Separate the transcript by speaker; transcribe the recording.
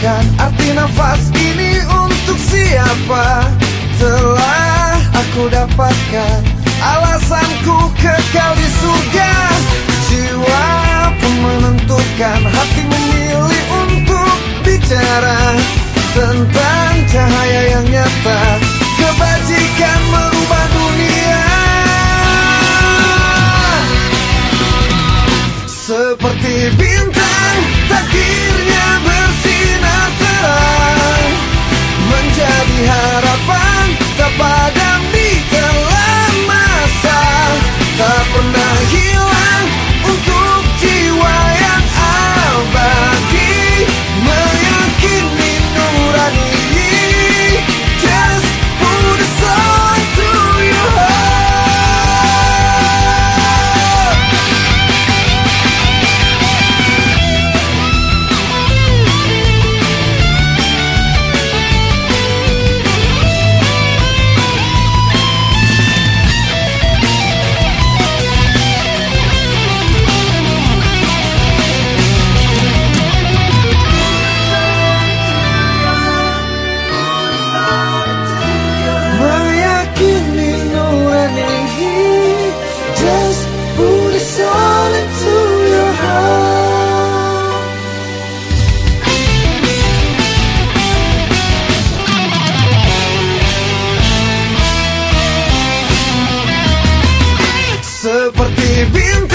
Speaker 1: tanyakan arti nafas ini untuk siapa? Telah aku dapatkan alasanku kekal di surga. Jiwa pun menentukan hati memilih untuk bicara Tentang cahaya yang nyata. Kebajikan merubah dunia. Seperti bintang takdir. keep in